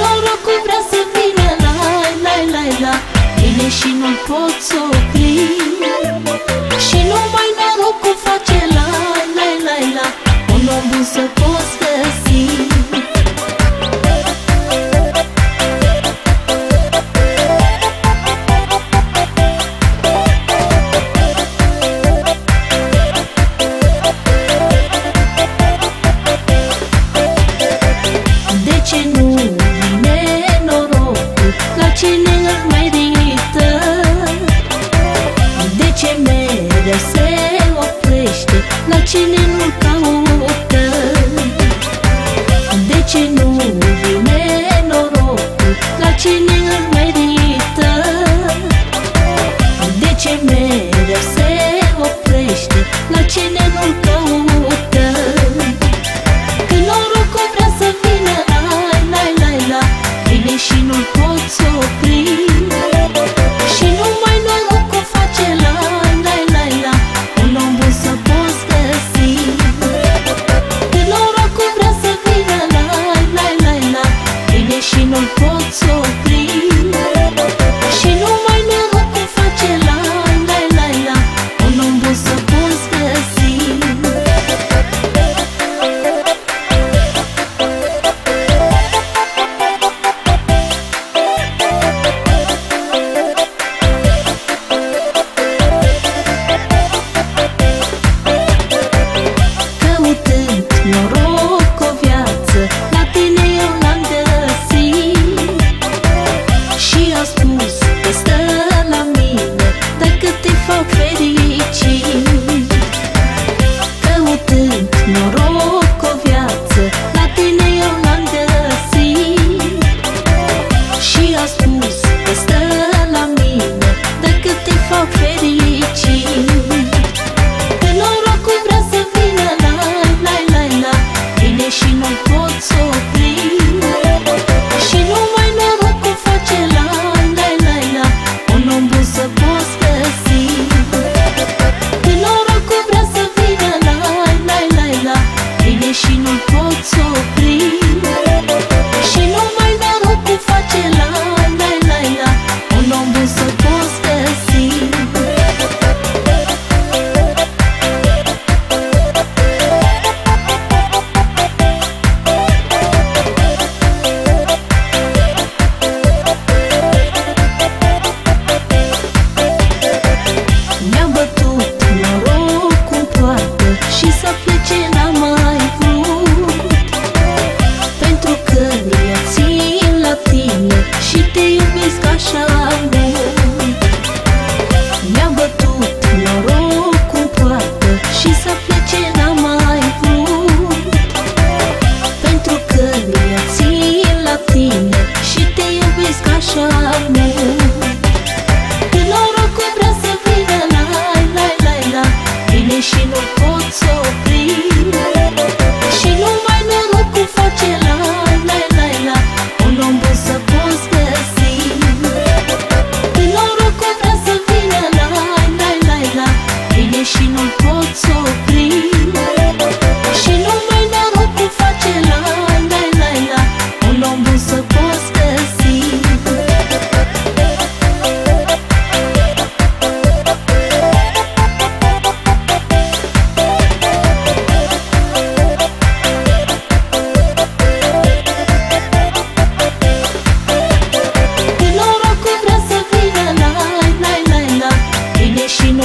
norocul vrea Iubirea se oprește La cine nu caută? De ce nu vine norocul? La cine îl merită? De ce mereu se oprește? La cine nu caută?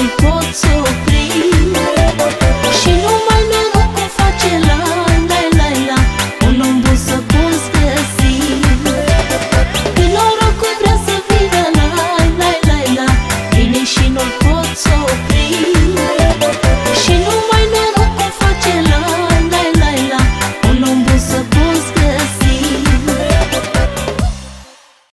I'm to